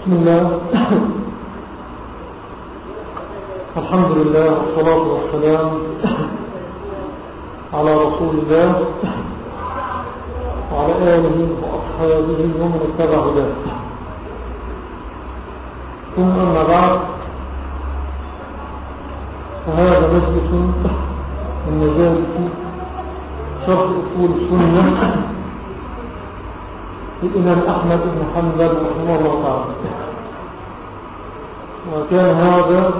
بسم الله. الحمد لله والصلاة والسلام على رسول الله وعلى آله وأصحابه ومن اتبع هداه. ثم أما بعد فهذا مجلس من مجالس شرح أصول السنة. للإمام أحمد بن حنبل رحمه الله تعالى. وكان هذا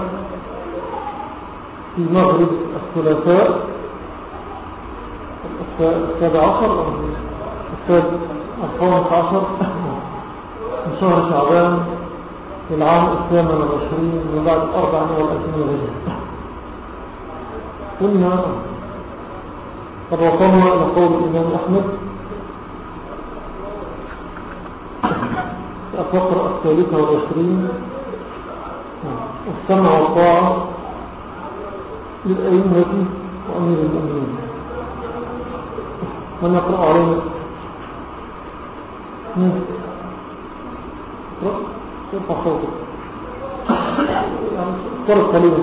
في مغرب الثلاثاء السابع عشر الخامس عشر من شهر شعبان في العام الثامن والعشرين من بعد الأربع والألفين هجرة قلنا قد إلى قول الإمام أحمد الفقرة الثالثة والعشرين السمع والطاعة للأئمة وأمير المؤمنين من يقرأ علينا اقرأ صوتك يعني قليلا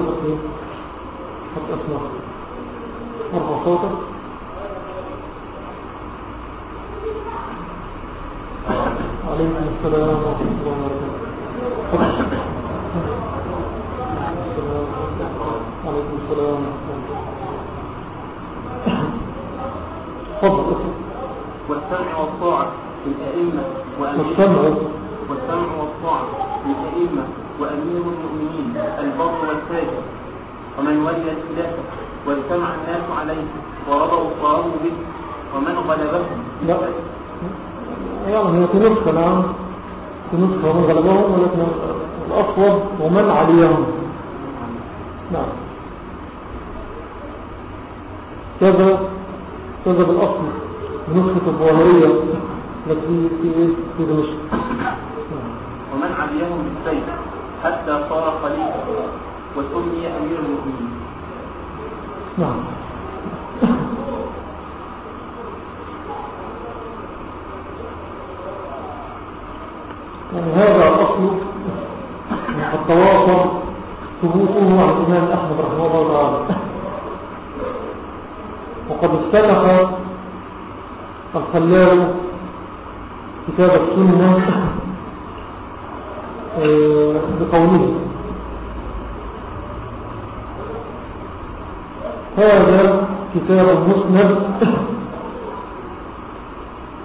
كذا كذا بالأصل هذا كتاب مسند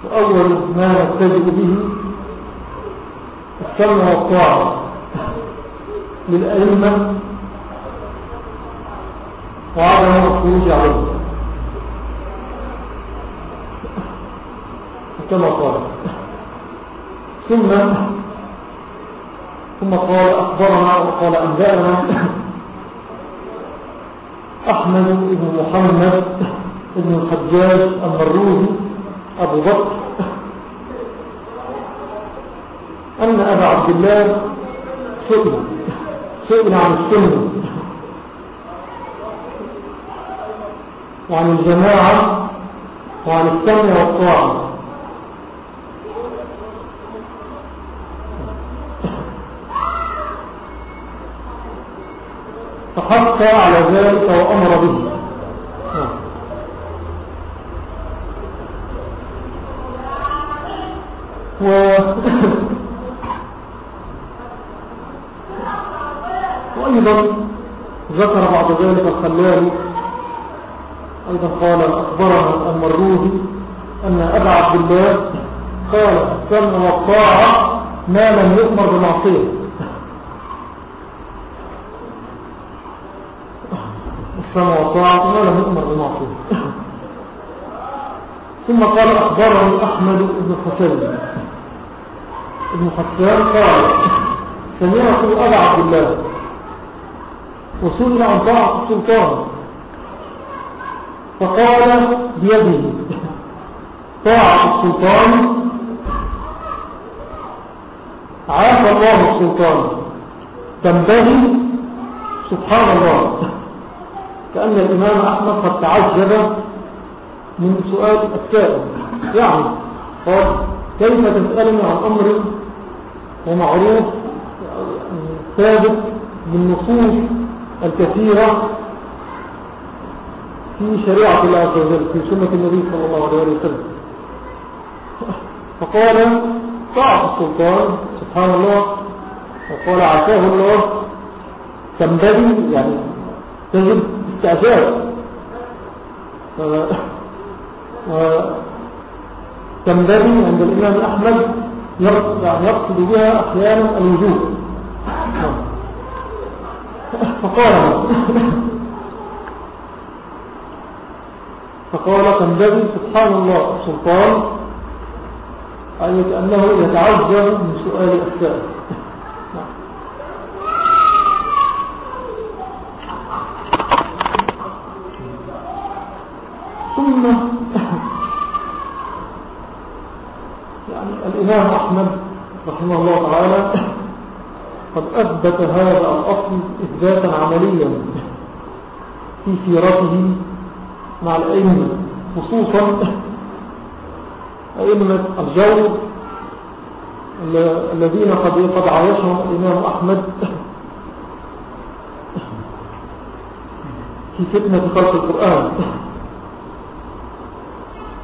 وأول ما نبتدئ به السمع والطاعة للأئمة وعدم الخروج عليهم. كما قال. ثم ثم قال أخبرنا وقال أنبأنا أحمد بن محمد بن الحجاج المروزي أبو بكر. أن أبا عبد الله سئل سئل عن السنة وعن الجماعة وعن السمع والطاعة فحث على ذلك وأمر به. و وأيضا ذكر بعد ذلك الخلال. أيضا قال أخبرنا المروزي أن أبا عبد الله قال السمع والطاعة ما لم يؤمر بمعصية. السمع والطاعة ما لم يؤمر بمعصيه ثم قال أخبرني أحمد بن حسين ابن حسان قال سمعت أبا عبد الله وسئل عن طاعة السلطان فقال بيده. طاعة السلطان. عافى الله السلطان. تنبغي سبحان الله. كأن الإمام أحمد قد تعجب من سؤال السائل يعني قال كيف تسألني عن أمر ومعروف ثابت بالنصوص الكثيرة في شريعة الله عز وجل في سنة النبي صلى الله عليه وسلم. فقال طاعة السلطان سبحان الله. وقال عساه الله. تنبغي يعني تجد استعجاب تنبغي عند الإمام أحمد يقصد بها أحيانا الوجوب فقال فقال تنبغي سبحان الله السلطان أي كأنه يتعجب من سؤال الأسئلة ثم يعني الإمام أحمد رحمه الله تعالى قد أثبت هذا الأصل إثباتا عمليا في سيرته مع الأئمة خصوصا أئمة الجور الذين قد قد عايشهم الإمام أحمد في فتنة خلق القرآن.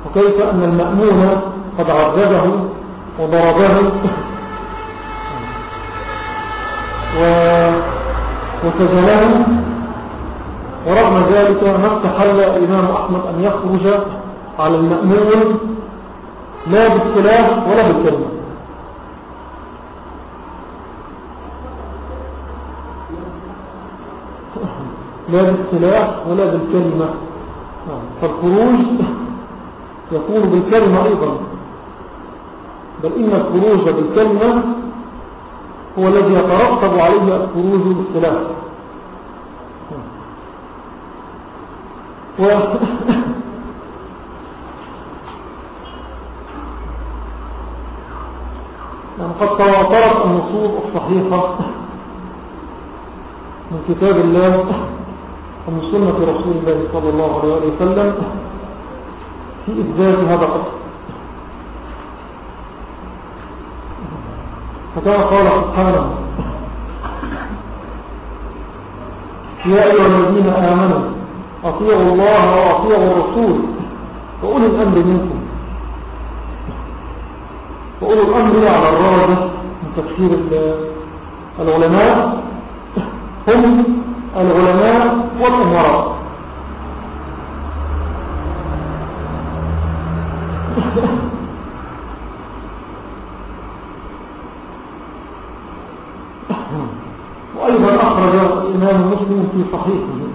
وكيف أن المأمون قد عذبه وضربه وسجنه ورغم ذلك ما استحل الإمام أحمد أن يخرج على المأمون. لا بالسلاح ولا بالكلمة. لا بالسلاح ولا بالكلمة. فالخروج يكون بالكلمة أيضا. بل إن الخروج بالكلمة هو الذي يترتب عليه الخروج بالسلاح و يعني قد تواترت النصوص الصحيحة من كتاب الله ومن سنة رسول الله صلى الله عليه وسلم في إثبات هذا الأصل فكما قال سبحانه يا أيها الذين آمنوا أطيعوا الله وأطيعوا الرسول وأولي الأمر منكم. وأولي الأمر على الراجح من تفسير العلماء هم العلماء والأمراء وأيضا أخرج الإمام مسلم في صحيحه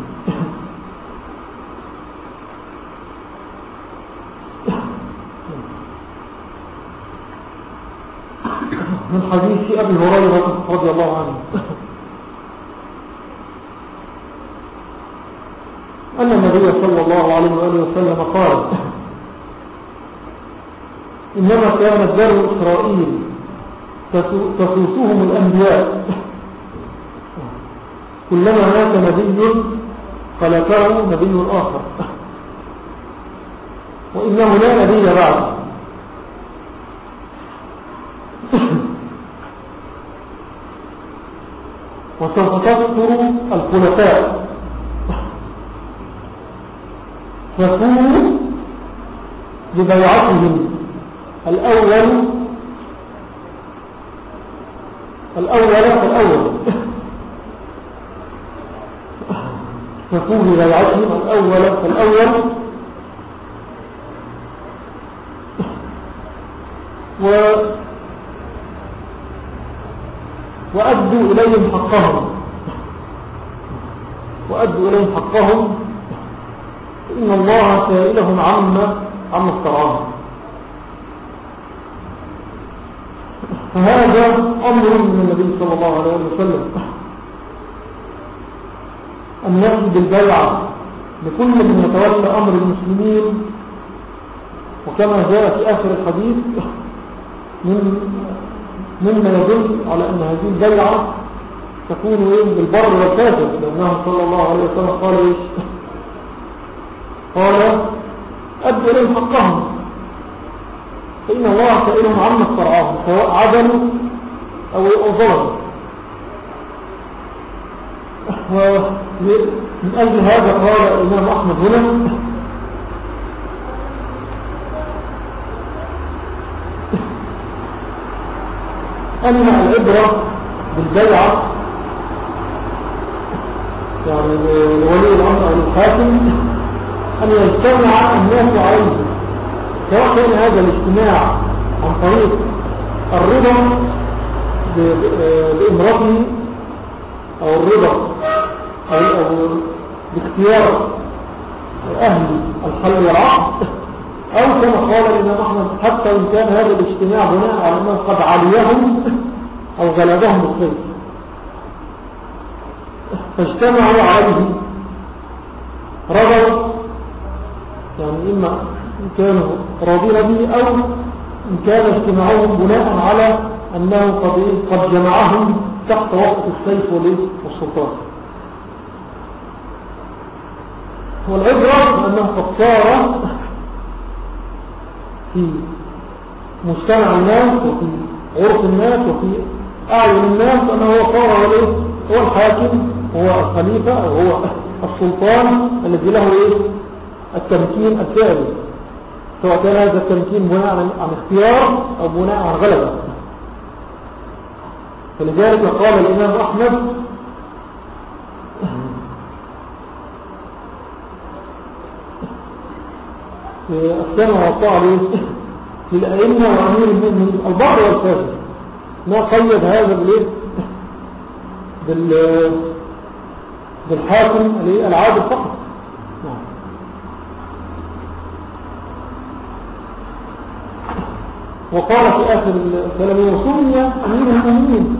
من حديث أبي هريرة رضي الله عنه. أن النبي صلى الله عليه وآله وسلم قال إنما كانت بنو إسرائيل تسوسهم الأنبياء. كلما مات نبي خلفه نبي آخر. وإنه لا نبي بعد وسوف تذكر الخلفاء. تكون ببيعتهم الأول الأول فالأول تكون ببيعتهم الأول فالأول و إليهم حقهم. وأدوا إليهم حقهم. إن الله سائلهم عما عما استرعاهم فهذا أمر من النبي صلى الله عليه وسلم. أن يأتي بالبيعة لكل من يتولى أمر المسلمين. وكما جاء في آخر الحديث من مما يدل على أن هذه البيعة تكون إيه بالبر والكافر لأنه صلى الله عليه وسلم قال إيش قال أدوا إليهم حقهم. فإن الله سائلهم عما استرعاهم سواء عدلوا أو ظلموا. ومن أجل هذا قال الإمام أحمد هنا أن العبرة بالبيعة يعني لولي الأمر أو الحاكم أن يجتمع الناس عليه سواء كان هذا الاجتماع عن طريق الرضا بإمرته أو الرضا أو, باختيار أهل الحل والعقد أو كما قال الإمام أحمد حتى إن كان هذا الاجتماع بناء على أنه قد عليهم أو غلبهم الخير فاجتمعوا عليه. رضوا. يعني إما إن كانوا راضين به أو إن كان اجتماعهم بناء على أنه قد, قد جمعهم تحت وقت السيف والسلطان. والعبرة أنه قد صار في مجتمع الناس وفي عرف الناس وفي أعين الناس أنه هو صار هو, هو الحاكم هو الخليفة وهو السلطان الذي له إيه؟ التمكين الفعلي. سواء كان هذا التمكين بناء عن اختيار أو بناء عن غلبة فلذلك قال الإمام أحمد في السنة والطاعة للأئمة وأمير المؤمنين البعض والفاسد. ما قيد هذا بالإيه؟ بال بالحاكم العادل فقط. وقال في آخر الكلام وسمي أمير المؤمنين.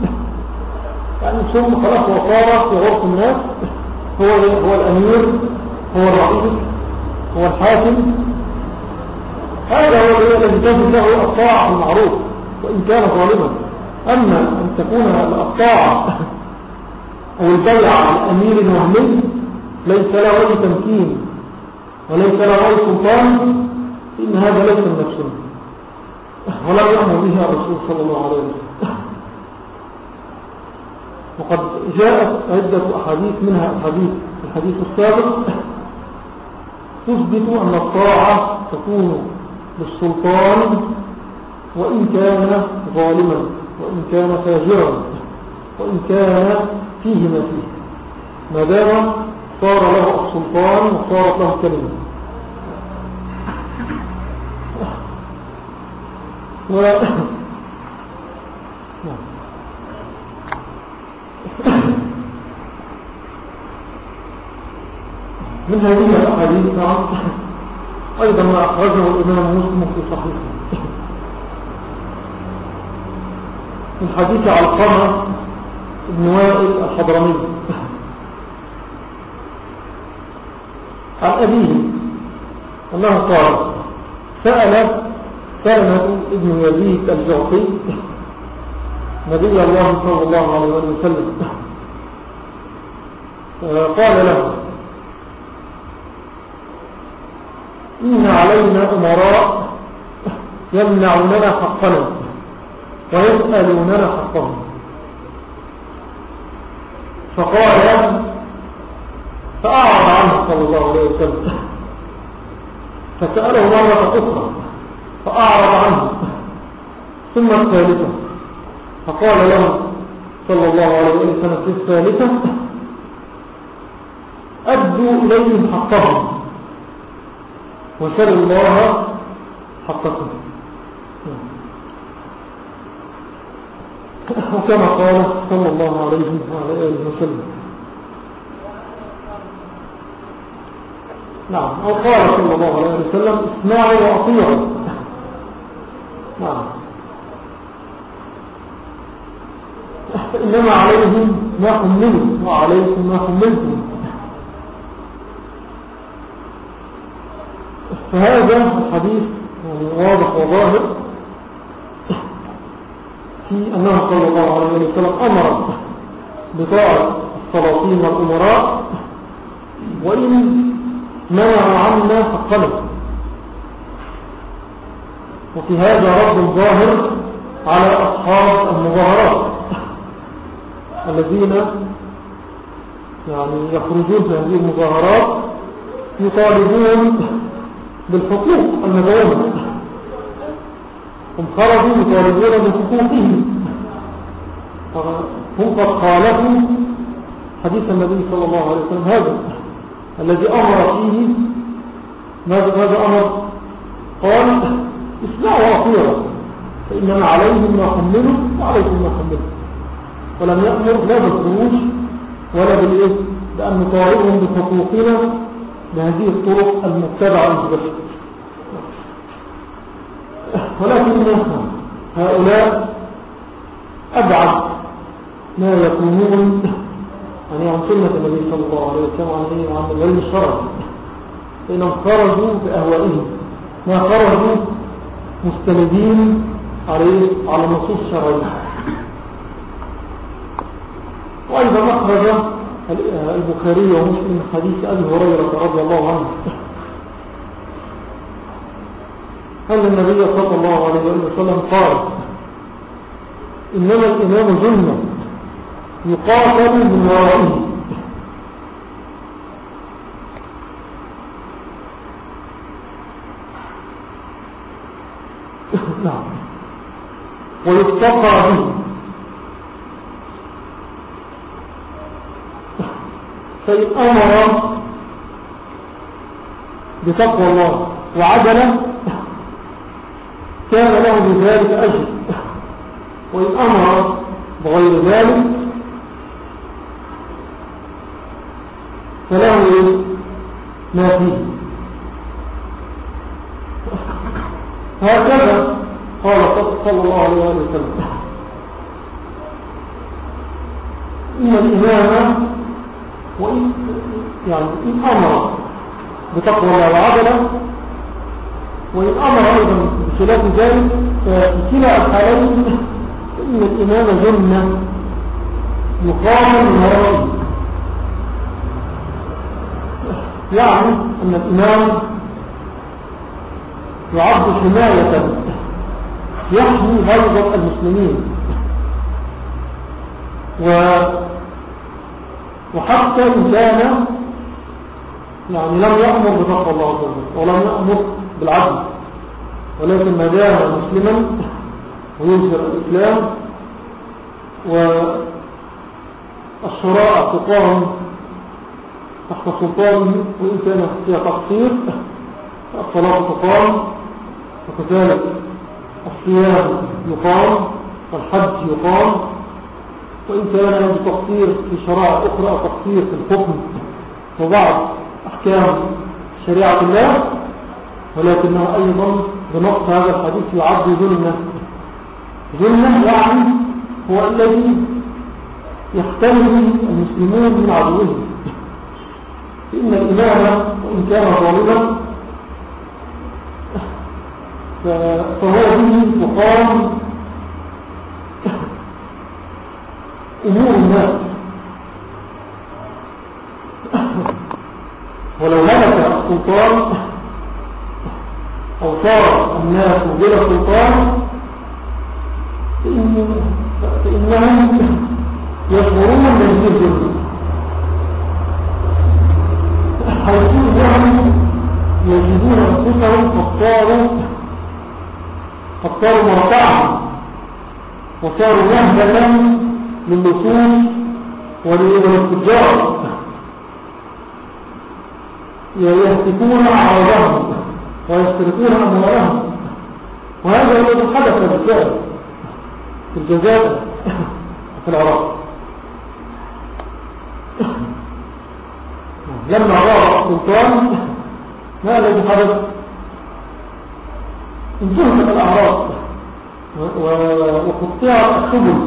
يعني سمي خلاص وصار في غرف الناس هو هو الأمير هو الرئيس هو الحاكم. هذا هو الذي تجد له الطاعة المعروف وإن كان ظالما. أما أن تكون الطاعة أو البيع عن أمير وهمي ليس له أي تمكين وليس له أي سلطان إن هذا ليس من نفسه ولا يأمر بها الرسول صلى الله عليه وسلم. وقد جاءت عدة أحاديث منها الحديث الحديث السابق. تثبت أن الطاعة تكون للسلطان وإن كان ظالما. وإن كان فاجرا وإن كان فيه ما فيه ما دام صار له السلطان وصارت له كلمة. و... من هذه الأحاديث نعم أيضا ما أخرجه الإمام مسلم في صحيحه. من حديث علقمة بن وائل الحضرمي. عن أبيه أنه قال سأل سلمة ابن يزيد الجعطي نبي الله صلى الله عليه وسلم. قال له إن علينا أمراء يمنعوننا حقنا. ويسألوننا حقهم. فقال فأعرض عنه صلى الله عليه وسلم. فسأله مرة أخرى فأعرض عنه. ثم الثالثة فقال له صلى الله عليه وسلم في الثالثة أدوا إليهم حقهم. وسل الله حقكم. وكما قال صلى الله عليه وعلى آله وسلم. نعم أو قال صلى الله عليه وسلم اسمعوا وأطيعوا نعم. إنما عليهم ما حملوا وعليكم ما حملتم. فهذا الحديث يعني واضح وظاهر. أنه صلى الله عليه وسلم أمر بطاعة السلاطين والأمراء وإن منعوا عنا حقنا وفي هذا رد ظاهر على أصحاب المظاهرات الذين يعني يخرجون في هذه المظاهرات يطالبون بالحقوق المدنية هم خرجوا يطالبون بحقوقهم هم قد خالفوا حديث النبي صلى الله عليه وسلم. هذا الذي أمر فيه ماذا ماذا أمر قال اسمعوا وأطيعوا فإنما عليهم ما حملوا وعليكم ما حملوا ولم يأمر لا بالخروج ولا بالإيه؟ بأن نطالبهم بحقوقنا بهذه الطرق المتبعة البشر ولكن هؤلاء أبعد ما يكونون يعني عن سنة النبي صلى الله عليه وسلم وعن عن العلم الشرعي. فإنهم خرجوا بأهوائهم. ما خرجوا مستندين عليه على نصوص شرعية. وأيضا أخرج البخاري ومسلم حديث أبي هريرة رضي الله عنه. أن النبي صلى الله عليه وسلم قال إنما الإمام جنة يقاتل من ورائه نعم. ويتقى به. فإن أمر بتقوى الله وعدل كان له بذلك أجر. وإن أمر بغير ذلك فله ما فيه. هكذا قال صلى الله عليه وسلم. إن الإمام وإن يعني إن أمر بتقوى الله وعدله بخلاف ذلك ففي كلا الحالين إن الإمام جنة يقام من ورائه يعني أن الإمام يعد حماية يحمي غيظة المسلمين. و وحتى إن كان يعني لم يأمر بتقوى الله عز وجل ولم يأمر بالعدل. ولكن ما دام مسلما ويظهر الإسلام والشراء تقام تحت سلطانه وإن كان فيها تقصير الصلاة تقام وكذلك الصيام يقام والحج يقام وإن كان تقصير في شرائع أخرى أو تقصير في الحكم وبعض أحكام شريعة الله ولكنه أيضا بنص هذا الحديث يعد ظلمة ظلمة يعني هو الذي يختلف المسلمون من عدوهم. فإن الإمام وإن كان ظالما فهو به تقام أمور الناس. ولو ملك السلطان أو صار الناس بلا سلطان. فإنهم يشعرون بهذه الظلم حيث انهم يجدون أنفسهم قد صاروا مرتعا وصاروا مهبلا للنصوص وللتجار يهتكون أعراضهم ويسترقون أموالهم وهذا هو الذي حدث بالفعل في الجزائر في العراق. لما رأى السلطان ما الذي حدث؟ انتهت الأعراض. وقطعت السبل.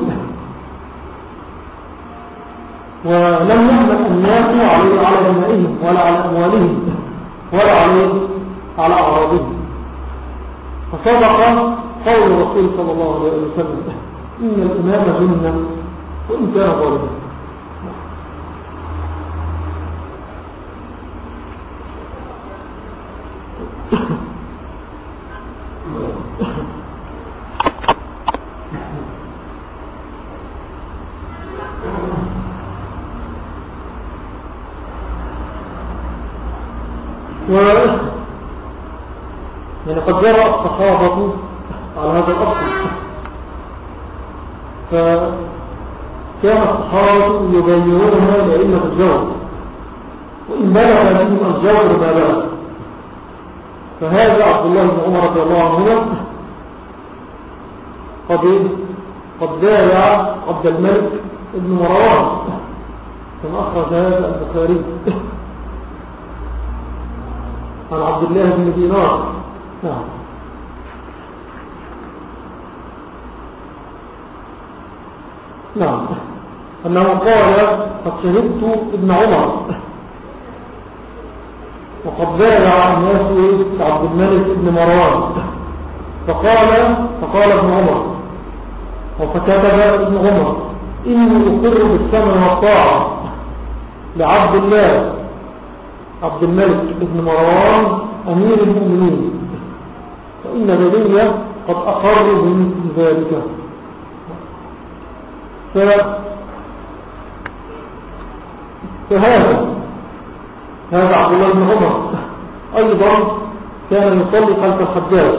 ولم يهمل الناس على دمائهم ولا على أموالهم ولا على أعراضهم. فصدق قول الرسول صلى الله عليه وسلم إن الإمام جنة وإن كان ظالما و جرى الصحابة على هذا الأصل فكان الصحابة يبينونها لأئمة الجور وإن بلغ الجور ما بلغ. فهذا عبد الله بن عمر رضي الله عنهما قد قد بايع عبد الملك بن مروان. كما أخرج هذا البخاري. عن عبد الله بن دينار. نعم. نعم. أنه قال قد شهدت ابن عمر. وقد بايع الناس عبد الملك بن مروان. فقال فقال ابن عمر وفكتب ابن عمر إني أقر بالثمن والطاعة لعبد الله عبد الملك بن مروان أمير المؤمنين فإن بني قد أقروا من ذلك. فهذا هذا عبد الله بن عمر. أيضا كان يصلي خلف الحجاج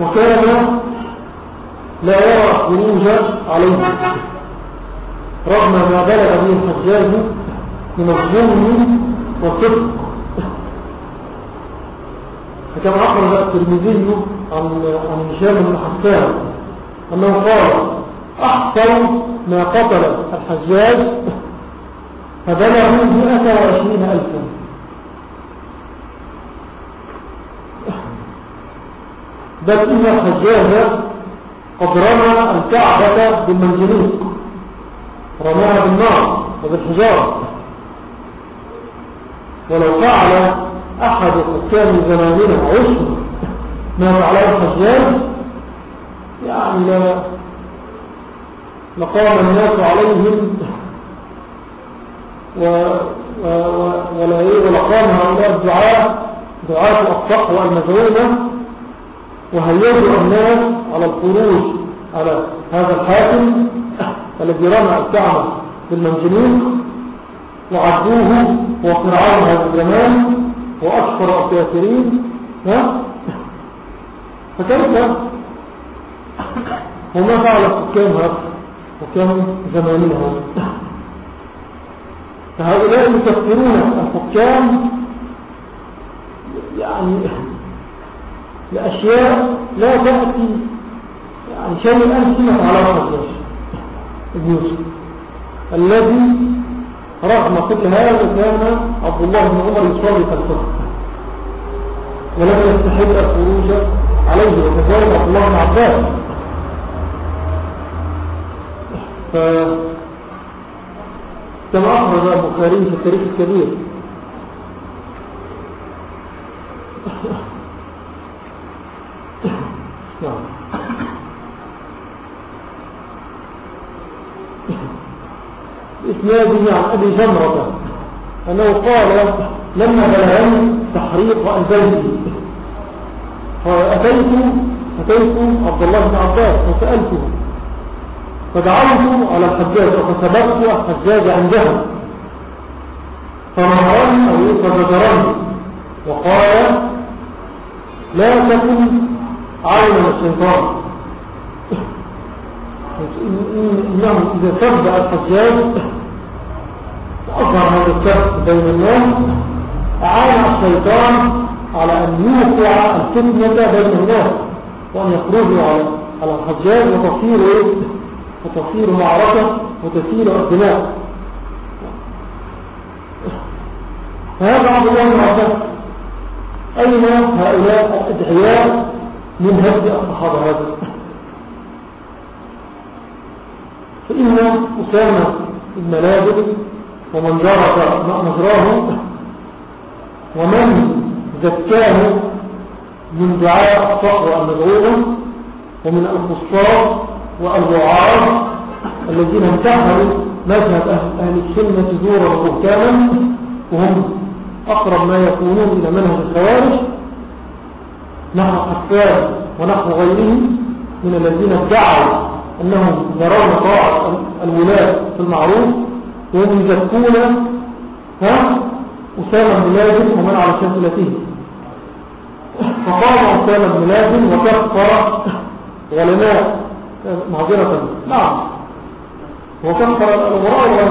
وكان لا يرى خروج عليه. رغم ما بلغ به الحجاج من الظلم والصدق فكما أخرج الترمذي عن عن هشام بن حسان أنه قال أحسن ما قتل الحجاج فبلغوا مئة وعشرين ألفا. بل إن الحجاج قد رمى الكعبة بالمنجنيق رماها بالنار وبالحجارة. ولو فعل أحد حكام زماننا عشر. ما فعله الحجاج يعني لقام الناس عليهم. و و ولا ولقام هؤلاء الدعاء دعاة التقوى المزعومة وهيجوا الناس على الخروج على هذا الحاكم الذي رمى الكعبة بالمنجنين وعدوه وفرعون هذا الزمان. وأشهر الكافرين ها؟ فكيف؟ وما فعل الحكام هذا حكام زماننا هذا فهؤلاء يكفرون الحكام يعني لأشياء لا تأتي يعني شيء أمثلة على الحجاج ابن يوسف الذي رغم كل هذا كان عبد الله بن عمر يصلي خلفه ولم يستحب الخروج عليه وكذلك عبد الله بن عباس. كما أخرج البخاري في التاريخ الكبير نعم إسناده عن أبي جمرة أنه قال لما بلغني تحريق البيت فأتيت أتيت عبد الله بن عباس وسألته فدعوت على الحجاج فسبقت الحجاج عندها فنهرني أو فزجرني وقال لا تكن عونا الشيطان. إنه إذا سبب الحجاج وأظهر هذا السبب بين الناس أعان الشيطان على أن يوقع الفتنة بين الناس وأن يخرجوا على على الحجاج وتصير وتصير معركة وتسير الدماء فهذا عبد الله بن عباس أين هؤلاء الأدعياء من هدي الصحابة هذا؟ فإن أسامة بن ومن جرى مجراه ومن زكاه من دعاء الصقر المدعوة ومن القصاص والوعاظ الذين امتحنوا مذهب أهل, السنة زورا وبهتانا وهم أقرب ما يكونون إلى منهج الخوارج. نحو حفاظ ونحو غيرهم من الذين ادعوا أنهم يرون طاعة الولاة في المعروف. يزكون ها؟ أسامة بن لازم ومن على شاكلته فقام أسامة بن لازم وكفر علماء معذرة. نعم. وكفر الأمراء ولا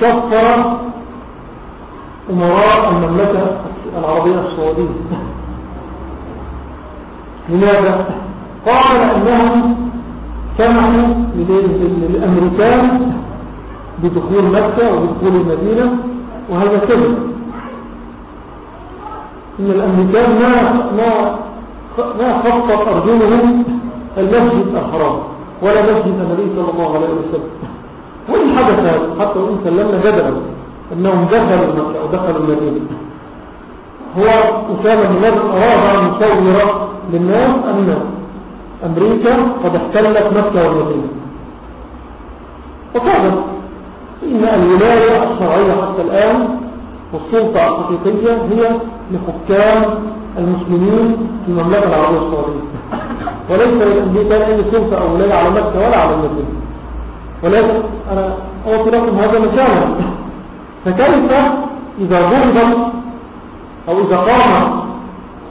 كفر أمراء المملكة العربية السعودية. لماذا؟ قال أنهم سمحوا للأمريكان بدخول مكة وبدخول المدينة وهذا كذب. إن الأمريكان ما ما ما خطط أرجلهم المسجد الحرام ولا مسجد النبي صلى الله عليه وسلم. وإن حدث حتى وإن سلمنا جدلا أنهم دخلوا مكة ودخلوا المدينة. هو أسامة بن أراد أن يصور للناس أن أمريكا قد احتلت مكة والمدينة. وفعلا إن الولاية الشرعية حتى الآن والسلطة الحقيقية هي لحكام المسلمين في المملكة العربية السعودية. وليس للأمريكان أي سلطة أو ولاية على مكة ولا على المدينة. ولكن أنا أعطي لكم هذا مكانا فكيف إذا ضربت أو إذا قام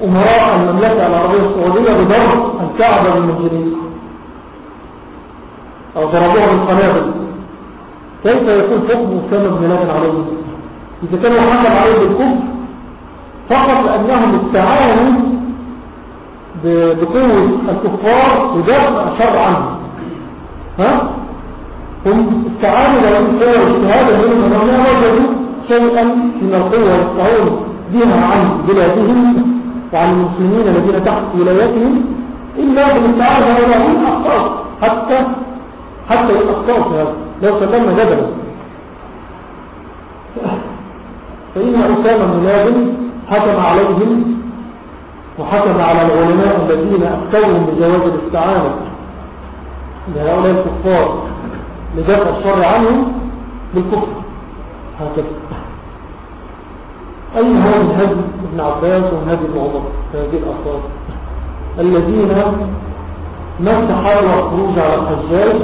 أمراء المملكة العربية السعودية بضرب الكعبة بالمجرين أو ضربوها بالقنابل كيف يكون حكم أسامة بن لادن عليه؟ إذا كانوا حكم عليه بالكفر فقط لأنهم استعانوا بقوة الكفار ودفع الشر عنهم ها؟ هم استعانوا لهم قوة اجتهادا منهم وما وجدوا شيئا من القوة يستعون بها عن بلادهم. وعن المسلمين الذين تحت ولايتهم إلا بالاستعانة هؤلاء أخطأوا حتى حتى في هذا. لو سلمنا جدلا فإن أسامة بن لازم حكم عليهم وحكم على العلماء الذين أفتوهم بجواز الاستعانة لهؤلاء الكفار لدفع الشر عنهم بالكفر. هكذا. أي هو من هدي ابن عباس ومن هدي ابن عمر هذه الأفراد الذين ما استحالوا الخروج على الحجاج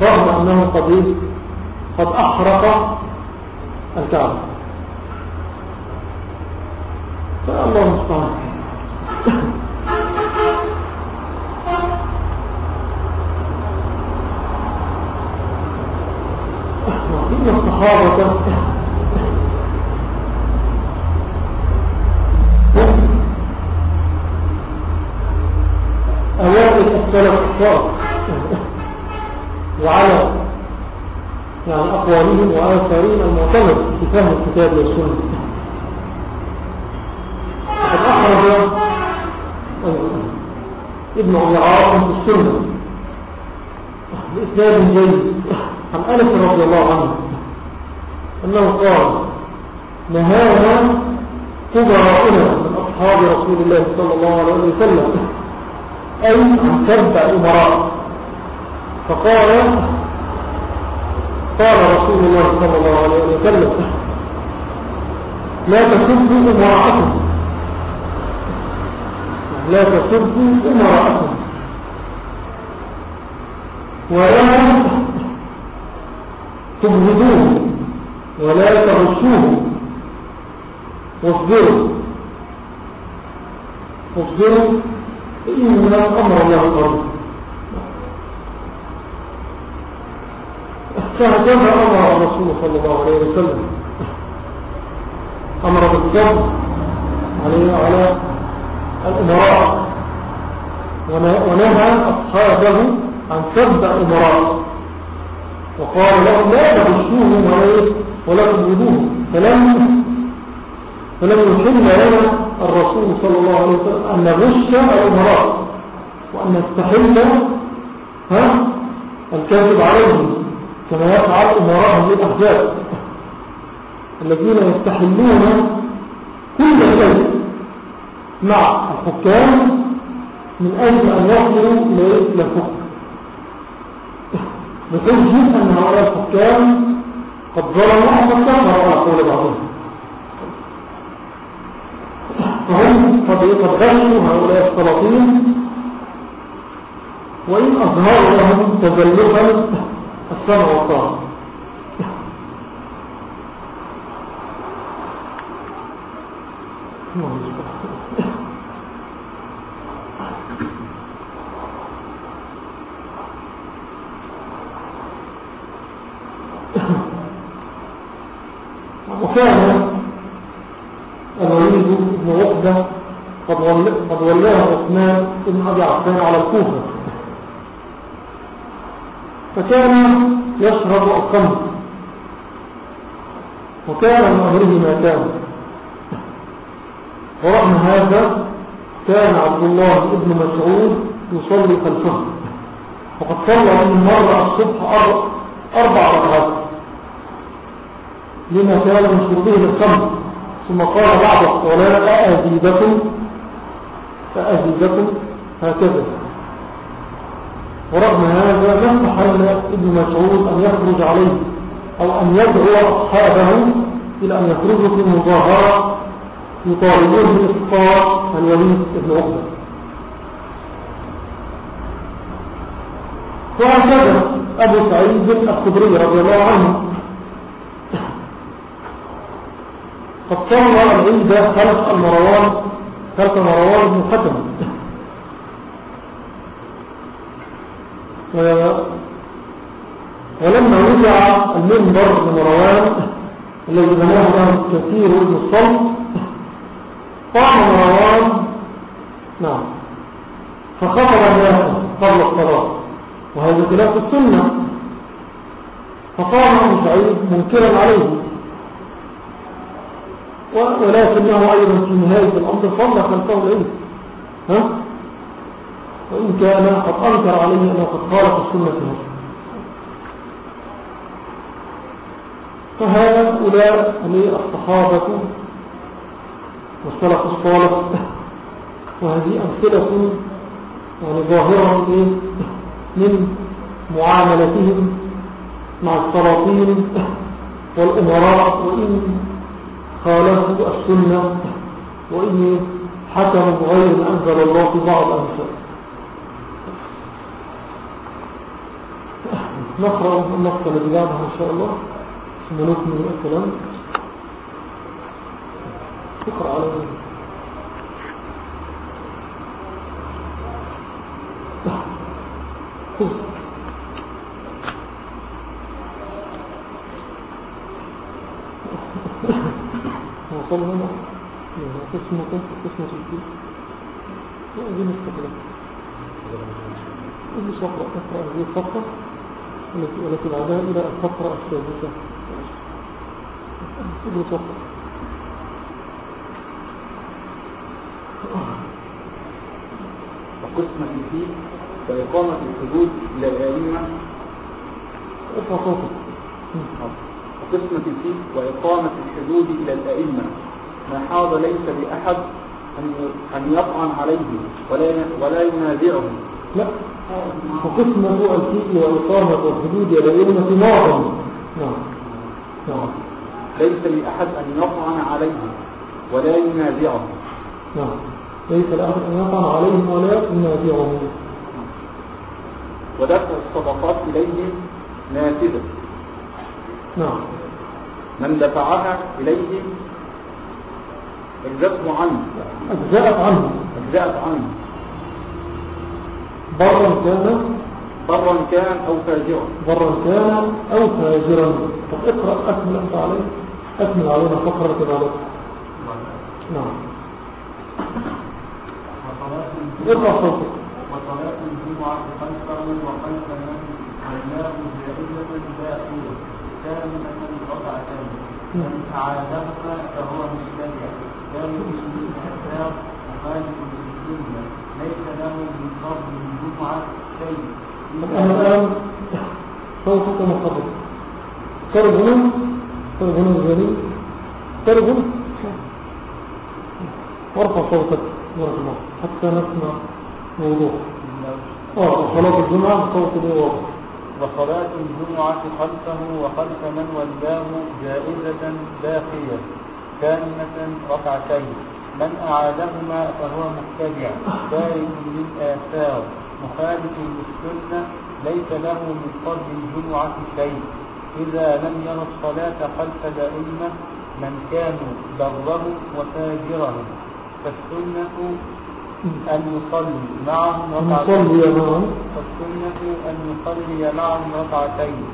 رغم أنه قد قد أحرق الكعبة. فالله المستعان إن الصحابة الصالح وعلى يعني أقوالهم وآثارهم المعتمد في فهم الكتاب والسنة. وقد أخرج ابن عاصم في السنة. بإسناد جيد. عن أنس رضي الله عنه. أنه قال نهانا كبراؤنا من أصحاب رسول الله صلى الله عليه وسلم. أي عن أمراء؟ فقال قال رسول الله صلى الله عليه وسلم لا تسبوا أمراءكم. لا تسبوا أمراءكم. ولا تبغضوه ولا تغشوه واصبروا. واصبروا؟ إن أمر الله قريب فهكذا أمر الرسول صلى الله عليه وسلم أمر بالصبر عليه على الأمراء ونهى أصحابه عن سب الأمراء وقال لهم لا تغشوهم ولا تبغضوهم فلم فلم يحل لنا الرسول صلى الله عليه وسلم أن نغش الأمراء وأن نستحل ها؟ الكاذب عليهم كما يفعل أمراءهم للأحزاب الذين يستحلون كل شيء مع الحكام من أجل أن يصلوا إلى الحكم بحجة أن هؤلاء الحكام قد ظلموا كفروا على قول بعضهم. فهم قد غشوا هؤلاء السلاطين وإن أظهروا لهم تزلفا السمع والطاعة. وكان الوليد بن عقبة قد ول- قد ولاه عثمان بن أبي عفان على الكوفة. فكان يشرب الخمر وكان من أمره ما كان. ورغم هذا كان عبد الله بن مسعود يصلي خلفه. وقد صلى من مرة الصبح أربع, ركعات. لما كان من شربه للخمر ثم قال بعد الصلاة أأزيدكم؟ فأزيدكم هكذا. ورغم هذا لم تحل ابن مسعود أن يخرج عليه أو أن يدعو أصحابه إلى أن يخرجوا في مظاهرة يطالبون بإسقاط الوليد بن عقبة. وهكذا أبو سعيد الخدري رضي الله عنه. قد صلى العيد خلف المروان خلف مروان بن ولما وضع المنبر لمروان الذي بناه له كثير من الصلب قام مروان نعم. فخطب الناس قبل الصلاة وهذا خلاف السنة. فقام أبو سعيد منكرا عليه. ولكنه أيضا في نهاية الأمر صلى خلفه العيد ها؟ وإن كان قد أنكر عليه أنه قد خالف السنة هذه فهؤلاء هم الصحابة والسلف الصالح. وهذه أمثلة يعني ظاهرة؟ من معاملتهم مع السلاطين والأمراء. وإن خالفوا السنة وإن حكموا بغير ما أنزل الله في بعض الأمثال. نقرأ النقطة التي بعدها إن شاء الله ثم نكمل الكلام. اقرأ على خذ وصل هنا. قسمة قسمة الفيل دي مستقلة اللي اقرأ أقرأ هذه التي بعدها إلى الفقرة السادسة اللي فقرة وقسمة فيه وإقامة الحدود إلى الأئمة ارفع صوتك وقسمة فيه وإقامة الحدود إلى الأئمة. ما حاض ليس لأحد أن أن يطعن عليه ولا ولا ينازعه لا وقسمة الفيل وإقامة الحدود يبين في معظم نعم. نعم. ليس لأحد أن يطعن عليه ولا ينازعه نعم. ليس لأحد أن يطعن عليهم ولا ينازعهم. ودفع الصدقات إليه نافذة. نعم. من دفعها إليه اجزته عنه. أجزاءت عنه. أجزأت عنه. برا كان برا كان أو فاجرا. برا كان أو فاجرا. طب اقرأ أكمل أنت عليه. أكمل علينا فقرة بعدك نعم. اقرأ صوتك وصلاة الجمعة وخلف داخلة كاملة ركعتين أعادهما فهو مبتدع ذلك من الأحزاب مخالف للسنة من فضل الجمعة شيء أنا الآن صوتك قرب هنا الجليل قرب هنا وارفع صوتك بارك الله حتى نسمع موضوع آه صلاة الجمعة صوت إيه واضح وصلاة الجمعة خلفه وخلف من ولاه جائزة باقية كاملة ركعتين من أعادهما فهو مبتدع تارك للآثار مخالف للسنة ليس له من فضل الجمعة شيء. إذا لم يرى الصلاة خلف الأئمة من كانوا بره وفاجره. فالسنة أن يصلي معهم ركعتين. فالسنة أن يصلي معهم ركعتين.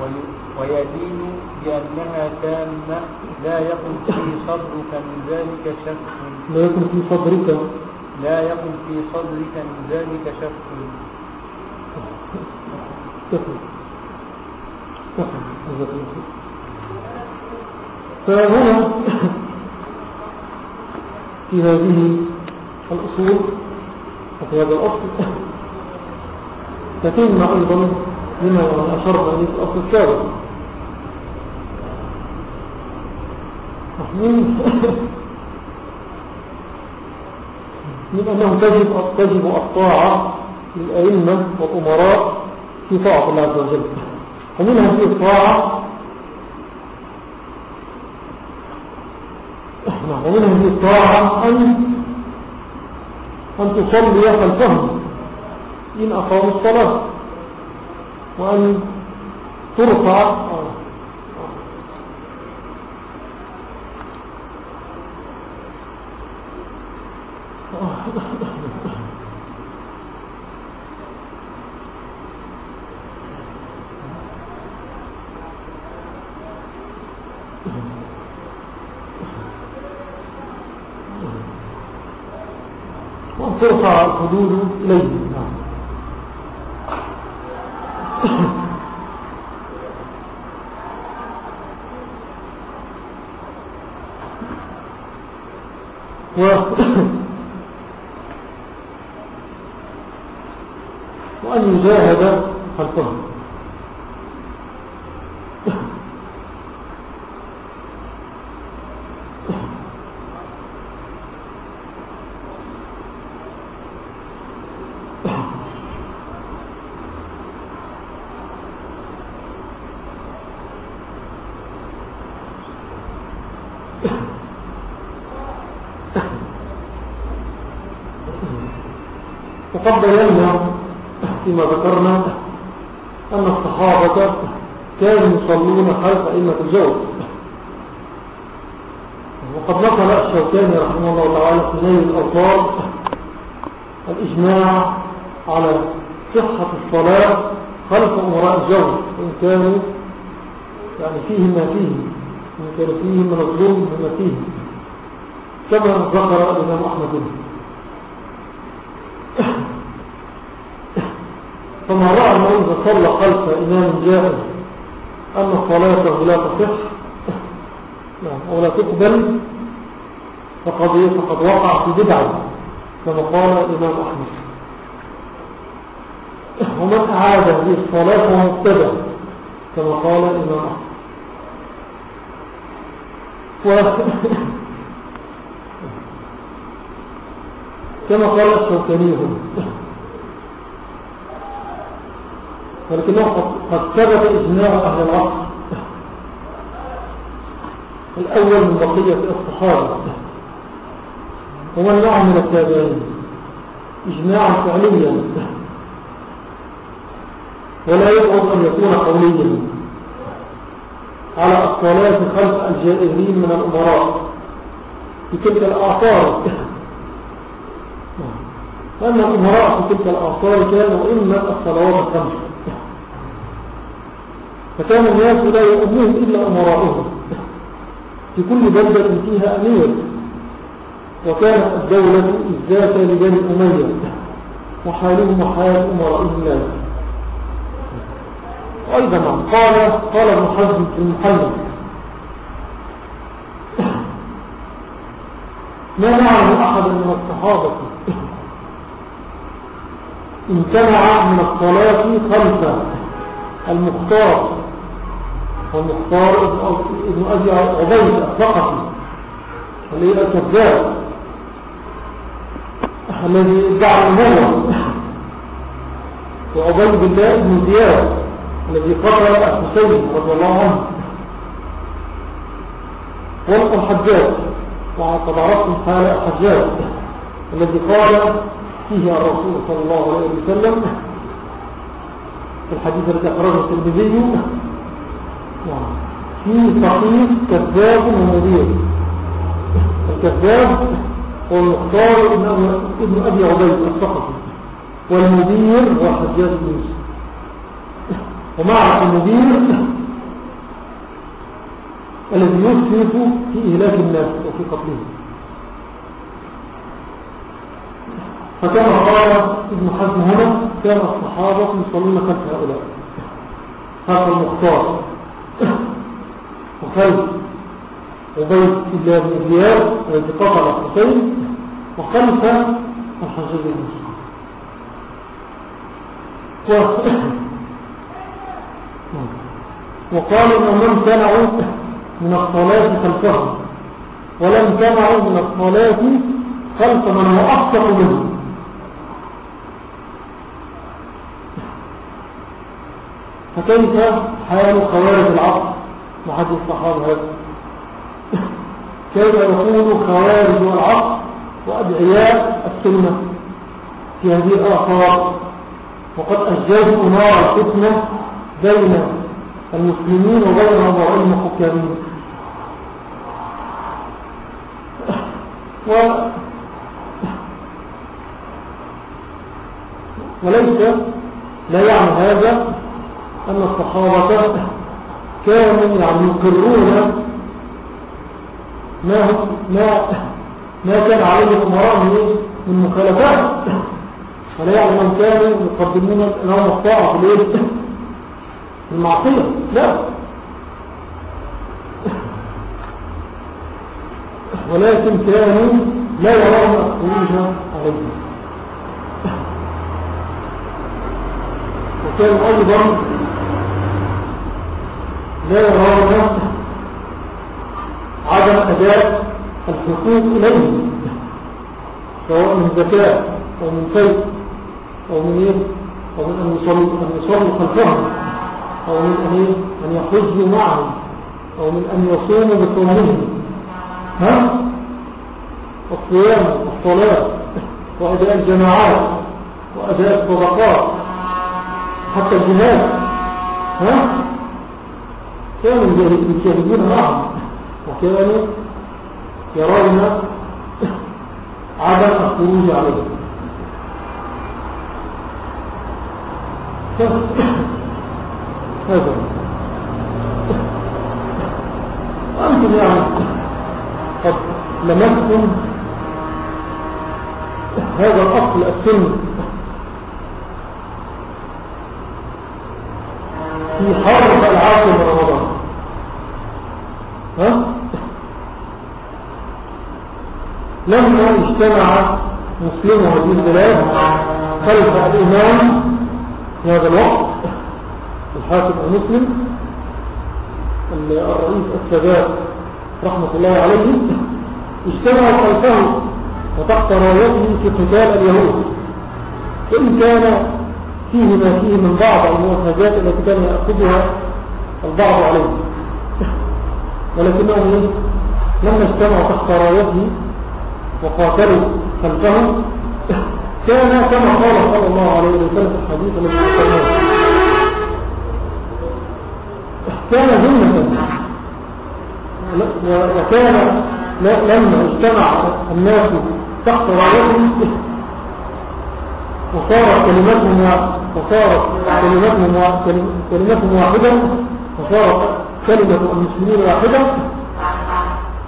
وي- ويدين بأنها تامة. لا يكن في صدرك من ذلك شك. لا يكن في صدرك. لا يكن في صدرك من ذلك شك. فهنا في هذه الأصول وفي هذا الأصل تتم أيضا لما أشرنا إليه في الأصل السابق من أنه تجب تجب الطاعة للأئمة والأمراء في طاعة الله عز وجل. ومن هذه الطاعة نعم، ومن هذه الطاعة أن أن تصلي خلفهم إن أقاموا الصلاة. وأن ترفع ترفع الحدود نعم. و وأن يجاهد خلفهم وقد بينا فيما ذكرنا أن الصحابة كانوا يصلون خلف أئمة الجور وقد نقل الشوكاني رحمه الله تعالى في نيل الأوطار الإجماع على صحة الصلاة خلف أمراء الجور وإن كانوا يعني فيهم ما فيهم وإن كان فيهم من الظلم ما فيهم. كما ذكر الإمام أحمد. بن فما رأى أنه إذا صلى خلف إمام جائر أن صلاته لا تصح. أو لا تقبل. فقد فقد وقع في بدعة كما قال الإمام أحمد. ومن أعاد هذه الصلاة مبتدع كما قال الإمام أحمد. و... كما قال الشوكاني هنا. ولكنه قد- ثبت إجماع أهل العصر الأول من بقية الصحابة ومن معهم من التابعين. إجماعا فعليا. ولا يبعد أن يكون قوليا. على الصلاة خلف الجائرين من الأمراء. في تلك الأعصار أن الأمراء في تلك الأعصار كانوا إما الصلوات الخمس. فكان الناس لا يؤمنهم إلا أمراؤهم. في كل بلدة فيها أمير. وكانت الدولة الذات لبني أمية. وحالهم وحال أمرائهم لا وأيضا قال قال ابن حزم في المحلم ما نعلم أحد من الصحابة. امتنع من الصلاة خلف المختار. والمختار ابن- أبي عبيد الثقفي اللي هي الكذاب الذي ادعى النبوة وعبيد الله بن زياد الذي قتل الحسين رضي الله عنه. والحجاج وقد عرفتم حال الحجاج الذي قال فيه الرسول صلى الله عليه وسلم في الحديث الذي أخرجه الترمذي. فيه صحيح كذاب ومدير الكذاب هو المختار ابن أبي, عبيد الثقفي والمدير هو حجاج بن يوسف. ومع المدير الذي يسرف في إهلاك الناس وفي قتلهم. فكما قال ابن حزم هنا كان الصحابة يصلون خلف هؤلاء. هذا المختار. وخلف عبيد الله بن زياد الذي قتل الحسين وخلف الحجاج بن وقال انهم امتنعوا من الصلاة خلفهم ولم امتنعوا من الصلاة خلف من هو أفسق منه. فكيف حال خوارج العصر مع هذه الصحابة هذا كيف يكون خوارج العصر وأدعياء السنة في هذه الآثار؟ وقد أجازوا نار الفتنة بين المسلمين وبين حكامين و وليس لا يعني هذا أن الصحابة كانوا يعني يقرون ما ما ما كان عليه الأمراء من مخالفات. ولا يعني من كانوا يقدمون لهم الطاعة في المعصية لا. ولكن كانوا لا يرون الخروج عليهم. وكانوا أيضا يرون عدم أداء الحقوق إليهم سواء من زكاة أو من فيء أو من إيه أو من أن يصلوا أن يصلوا خلفهم أو من أن أن يحجوا معهم أو من أن يصوموا بصومهم ها؟ الصيام والصلاة وأداء الجماعات وأداء الصدقات حتى الجهاد. ها؟ كانوا يجاهدون معهم وكانوا يرون عدم الخروج عليهم. هذا وأنتم يعني قد لمستم هذا الأصل السن في حرب العاصم رمضان. ها؟ لما اجتمع مسلم هذه البلاد خلف الإمام في هذا الوقت. الحاكم المسلم الرئيس السادات رحمة الله عليه اجتمعوا خلفه وتحت رايته في قتال اليهود. وإن كان فيه ما فيه من بعض المؤخذات التي كان يأخذها البعض عليه. ولكنهم لما اجتمعوا تحت رايته وقاتلوا خلفه كان كما قال صلى الله عليه وسلم في الحديث الذي ذكرناه. كان ذمة. وكان لما اجتمع الناس تحت رايته وصارت كلمتهم وصارت كلمتهم كلمتهم واحدة. وصارت كلمة المسلمين واحدة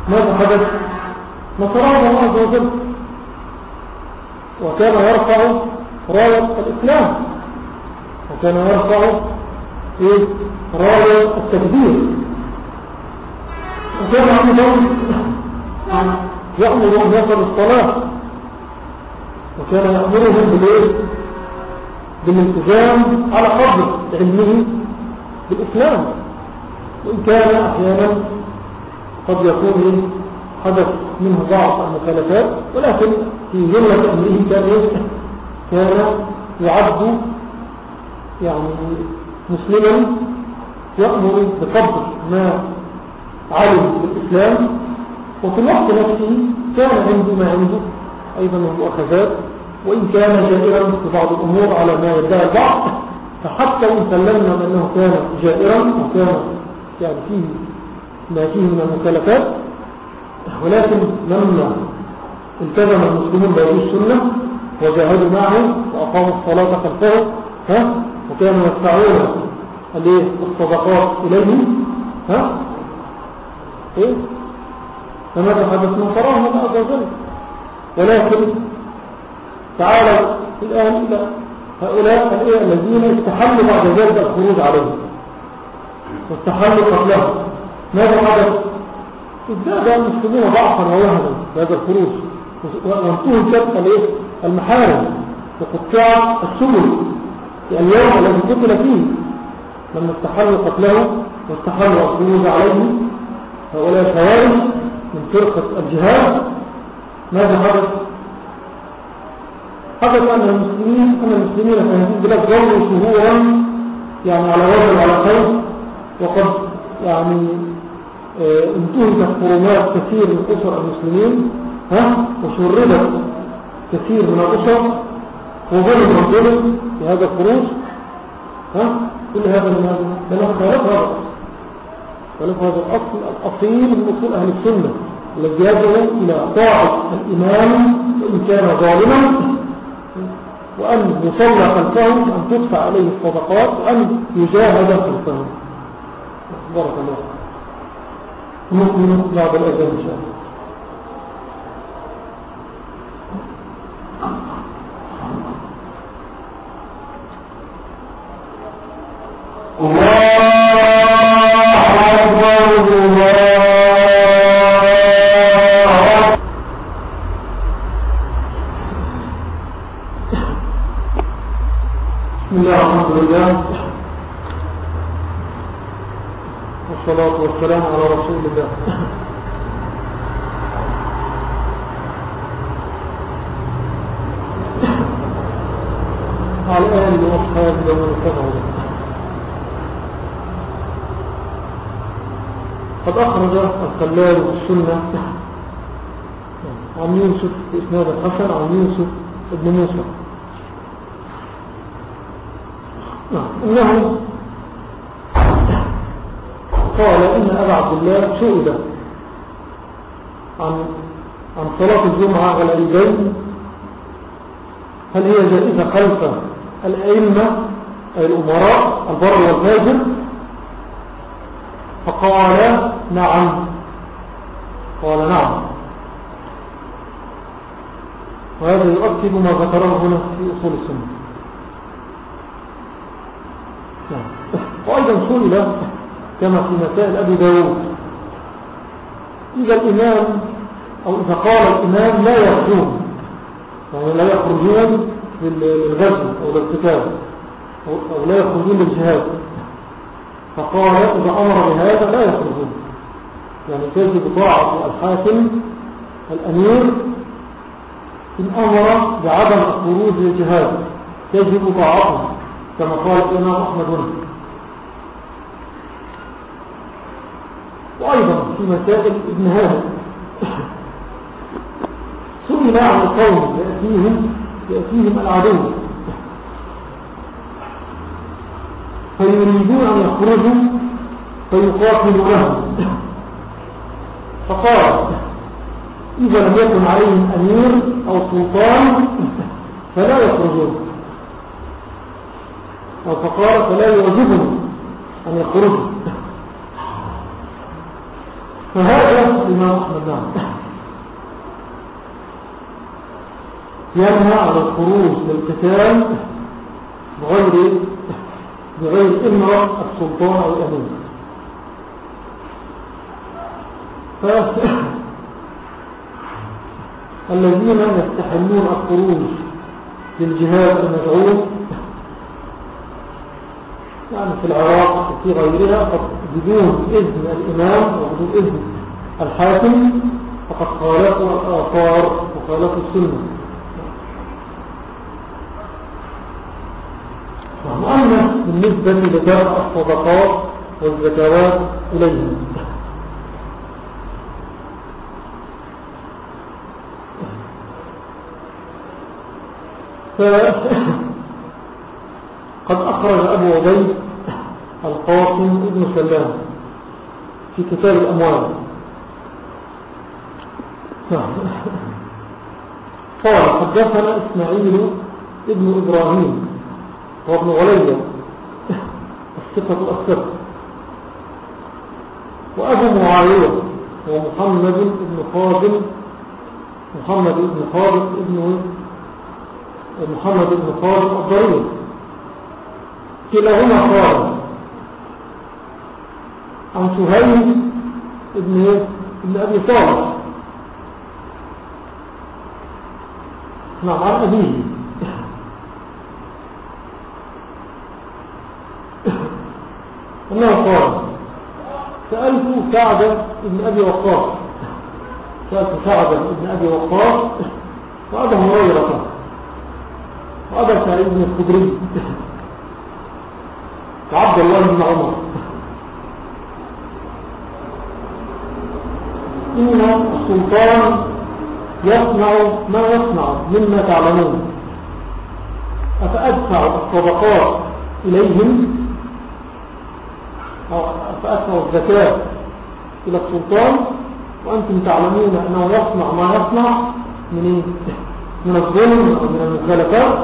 ماذا حدث؟ نصران الله عز وجل وكان يرفع راية الإسلام وكان يرفع إيه؟ راية التكبير وكان أيضا يأمر أن يصل الصلاة وكان يأمرهم بالإيه؟ بالالتزام على قدر علمه بالإسلام وإن كان أحيانا قد يكون حدث منه بعض المخالفات ولكن في جملة أمره كان كان يعد يعني مسلما يأمر بقدر ما علم بالإسلام وفي الوقت نفسه كان عنده ما عنده أيضا من مؤخذات وإن كان جائرا في بعض الأمور على ما يدعي البعض فحتى إن سلمنا أنه كان جائرا وكان يعني فيه ما فيه من المكلفات ولكن لما التزم المسلمون بهذه السنة وجاهدوا معه وأقاموا الصلاة خلفه ها وكانوا يدفعون الصدقات إليه ها إيه؟ فماذا حدث؟ من من عز وجل ولكن تعالوا الآن إلى هؤلاء الذين استحلوا بعد ذلك الخروج عليهم. واستحلوا قتلهم ماذا حدث؟ ازداد المسلمون ضعفا ووهنا في هذا الخروج وانتهوا المحارم وقطاع السبل. في اليوم الذي قتل فيه لما استحلوا قتله واستحلوا الخروج عليه هؤلاء الخوارج من فرقة الجهاد. ماذا حدث؟ حدث أن المسلمين أن المسلمين في هذه البلاد ظلوا شهورا يعني على وجه على خير وقد يعني آه انتهكت حرمات كثير من أسر المسلمين ها؟ وشردت كثير من الأسر وظلم الظلم في هذا الخروج ها؟ كل هذا من هذا بل خالف هذا خالف هذا الأصل الأصيل من أصول أهل السنة الذي يدعو إلى طاعة الإمام وإن كان ظالما وأن يصلى خلفه وأن تدفع عليه الصدقات وأن يجاهد خلفه بارك الله. نؤمن بعد الأذان إن شاء الله. بسم الله الحمد لله والصلاة والسلام على رسول الله. على آله وأصحابه ومن اتبعه قد أخرج الخلال السنة عن يوسف بإسناد الحسن عن يوسف ابن موسى. إنه عبد الله سئل عن عن صلاة الجمعة على العيدين هل هي جائزة خلف الأئمة أي الأمراء البر والفاجر؟ فقال نعم. قال نعم. وهذا يؤكد ما ذكره هنا في أصول السنة. وأيضا سئل كما في مسائل أبي داود. إذا الإمام أو إذا قال الإمام لا يخرجون. يعني لا يخرجون للغزو أو للقتال. أو لا يخرجون للجهاد. فقال إذا أمر بهذا لا يخرجون. يعني تجد طاعة الحاكم الأمير إن أمر بعدم الخروج للجهاد؟ تجب طاعته كما قال الإمام أحمد وأيضا في مسائل ابن هذا سئل عن القوم يأتيهم, يأتيهم العدو. فيريدون أن يخرجوا فيقاتلوا لهم فقال إذا لم يكن عليهم أمير أو سلطان فلا يخرجون. أو فقال فلا يعجبهم أن يخرجوا فهذا الإمام أحمد نعم ينهى على الخروج للقتال بغير بغير إمرة السلطان أو الأمين الذين يستحلون الخروج للجهاد المدعوم يعني في العراق وفي غيرها بدون إذن الإمام وبدون إذن الحاكم فقد خالفوا الآثار وخالفوا السنة وأما بالنسبة لدفع الصدقات والزكوات إليهم. قد أخرج أبو عبيد القاسم ابن سلام في كتاب الأموال نعم. قال حدثنا إسماعيل ابن إبراهيم وابن غلية الثقة الثقة وأبو معاوية ومحمد بن خازم محمد بن خالد ابن محمد بن خالد الضرير كلاهما قال عن سهيل ابن ابن أبي صالح نعم عن ابيه انه قال. سألت سعد بن أبي وقاص. سألت سعد بن أبي وقاص. وابا هريرة. وابا سعيد بن الخدري. وعبد الله بن عمر. إن السلطان يصنع ما يصنع مما تعلمون. أفأدفع الصدقات إليهم؟ أفأدفع الزكاة إلى السلطان؟ وأنتم تعلمون أنه يصنع ما يصنع من من الظلم أو من المخالفات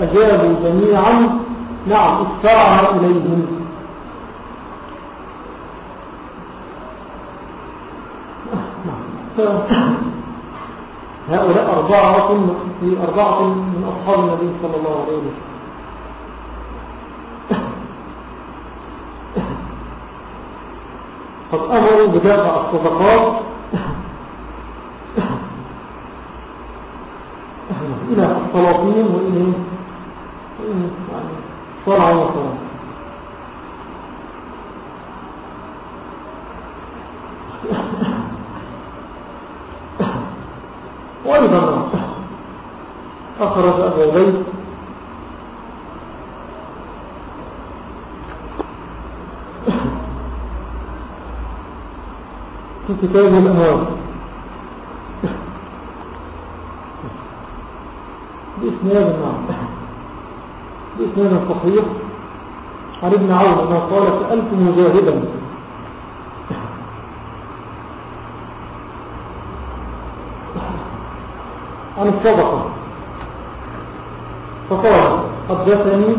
فأجابوا جميعا نعم ادفعها إليهم. هؤلاء أربعة أربعة من أصحاب النبي صلى الله عليه وسلم. قد أمروا بدافع الصدقات. إلى السلاطين وإلى يعني صنعا وصنعا وأيضا عبيد في كتاب الأموال بإسناد نعم بإسناد صحيح. عن ابن عون أنه قال سألت مجاهدا. عن الصدقة فقال حدثني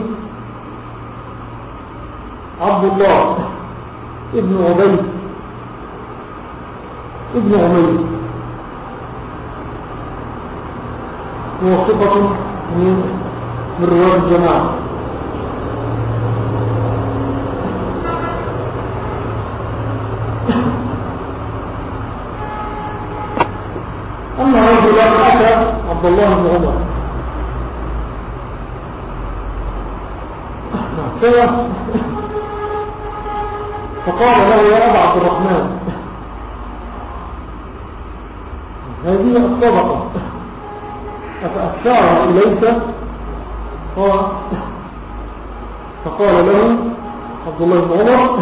عبد الله ابن عبيد ابن عمير هو ثقة من رواد الجماعة. أن رجلا أتى عبد الله بن عمر. فقال له يا أبا عبد الرحمن هذه الصدقة أفأخشاها إليك؟ قال فقال له عبد الله بن عمر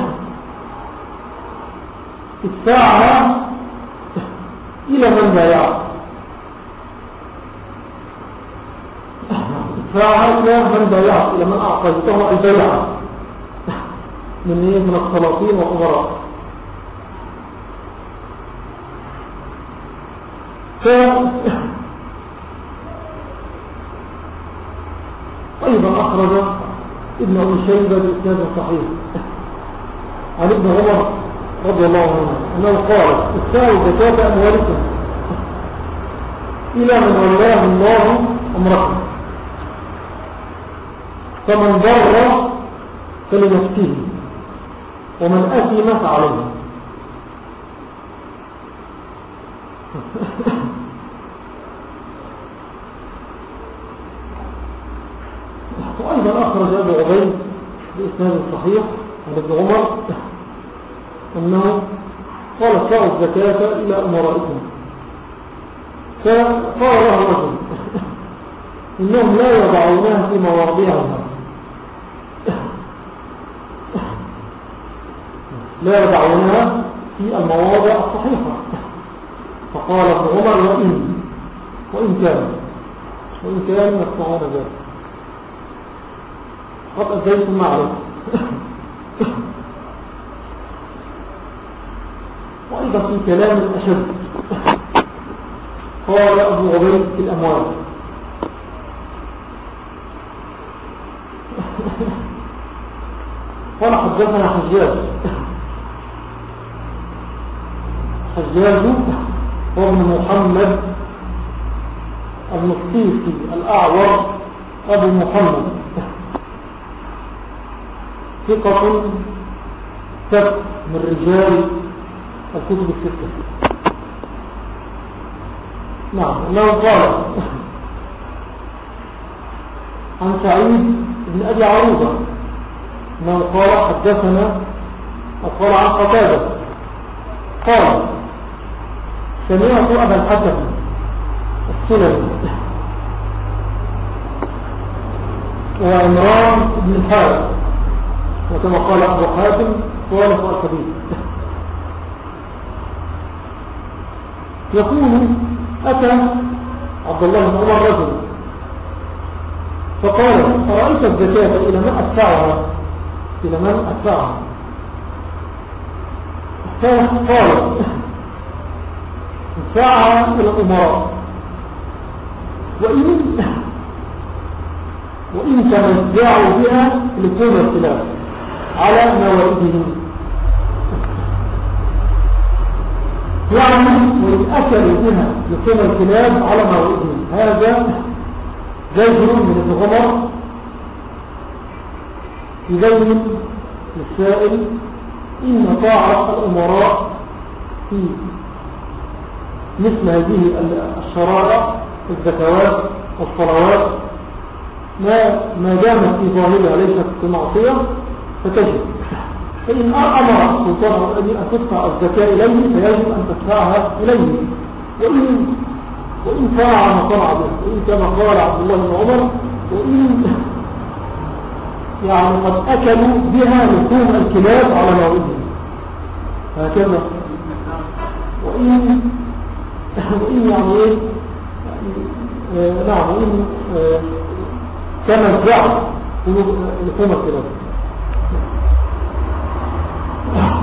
ادفعها إلى من بايعك ادفعها إلى من بايعك إلى من أعطيته البيعة من إيه؟ من السلاطين والأمراء. ف أيضا أخرج ابن أبي شيبة بإسناد صحيح. عن ابن عمر رضي الله عنه أنه قال ادفعوا زكاة أموالكم إلى من ولاه الله أمركم. فمن ضر فلنفسه. ومن أثم فعليه وأيضا أخرج أبو عبيد بإسناد صحيح عن ابن عمر أنه قال ادفعوا الزكاة إلى أمرائكم. فقال له رجل إنهم لا يضعونها في مواضعها. لا يضعونها في المواضع الصحيحة. فقال ابن عمر وإن وإن كان وإن كانوا يصنعون ذلك. قد أديت المعرفة وأيضا في كلام أشد قال أبو عبيد في الأموال. قال حدثنا حجاج. حجاج هو ابن محمد المصيفي الأعور أبو محمد. ثقة سبت من رجال الكتب الستة. نعم انه قال عن سعيد بن أبي عروضة انه قال حدثنا قال عن قتادة. قال سمعت أبا الحسن السلمي وعمران بن الحارث. وكما قال أبو حاتم صالح الكبير. يقول أتى عبد الله بن عمر رجل. فقال أرأيت الزكاة إلى من أدفعها؟ إلى من أدفعها؟ فقال ادفعها إلى الأمراء وإن وإن تمتعوا بها لكون الخلاف على موائدهم يعني وإن أكلوا بها لكون الخلاف على موائدهم هذا زجر من ابن عمر. يبين للسائل إن طاعة الأمراء في مثل هذه الشرائع الزكوات والصلوات ما ما دامت في ظاهرها ليست بمعصية فتجب. فإن أمر السلطان أن تدفع الزكاة إليه فيجب أن تدفعها إليه. وإن وإن فعل ما صنع به وإن كما قال عبد الله بن عمر وإن يعني قد أكلوا بها لحوم الكلاب على موعدهم هكذا. وإن وإن يعني نعم آه كما الزعم لحوم الكلاب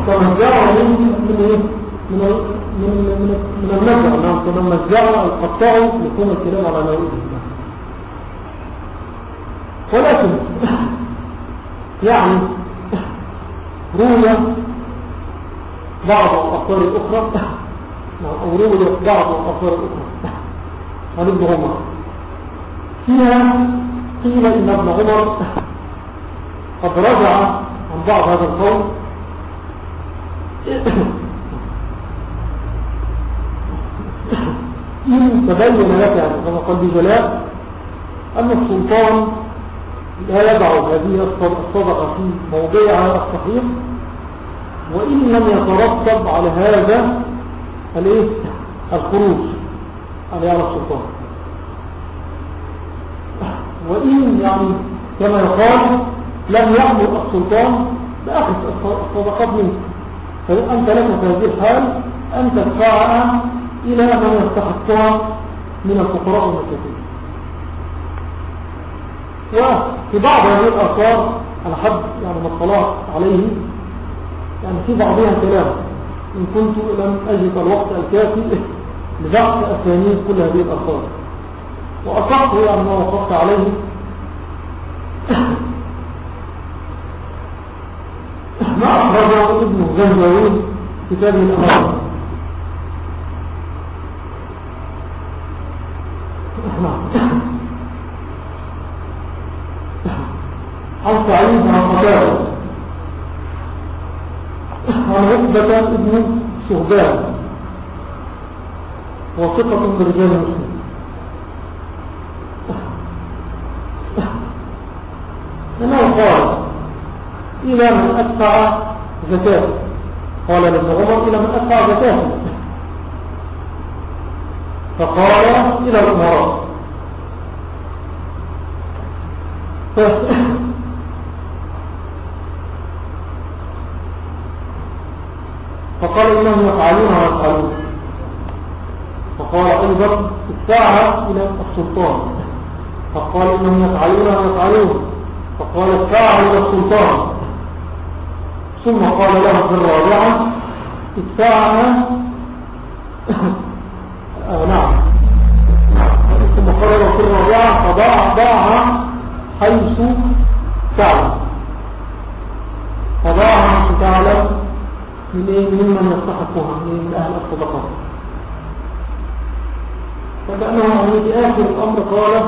كما الزعم من من إيه من من من المزع نعم كما المزعوا القطعوا لحوم الكلاب على موعدهم ولكن يعني روي بعض الأقوال الأخرى أو روي بعض الأخرى عن ابن عمر. فيها قيل إن ابن عمر قد رجع عن بعض هذا القول. إن تبين لك كما قال بجلاء أن السلطان لا يضع هذه الصدقة في موضعها الصحيح وإن لم يترتب على هذا الايه؟ الخروج. على على السلطان وإن يعني كما يقال لم يأمر السلطان بأخذ الصدقات منك فأنت لك في هذه الحال أن تدفعها إلى من يستحقها من الفقراء والمساكين. وفي بعض هذه الآثار على حد يعني ما اطلعت عليه يعني في بعضها كلام. إن كنت لم أجد الوقت الكافي لبحث أسانيد كل هذه الآثار وأصحته يعني ما وقفت عليه. ما أخرجه ابن زنجاوين كتابه الأمام عن سعيد عن قتادة. عن عقبة ابن شهبان. وثقة برجال مسلم انه قال؟ إلى من أدفع زكاة. قال لابن عمر إلى من أدفع زكاة. فقال إلى الأمراء. فقال إنهم يفعلون ويفعلون فقال أيضا ادفعها إلى السلطان. فقال إنهم يفعلون ويفعلون فقال ادفعها إلى السلطان. ثم قال له في الرابعة آه نعم. ثم قال له في الرابعة ضعها حيث تعلم حيث تعلم ممن يستحقها من أهل الصدقات فكأنه في آخر الأمر قال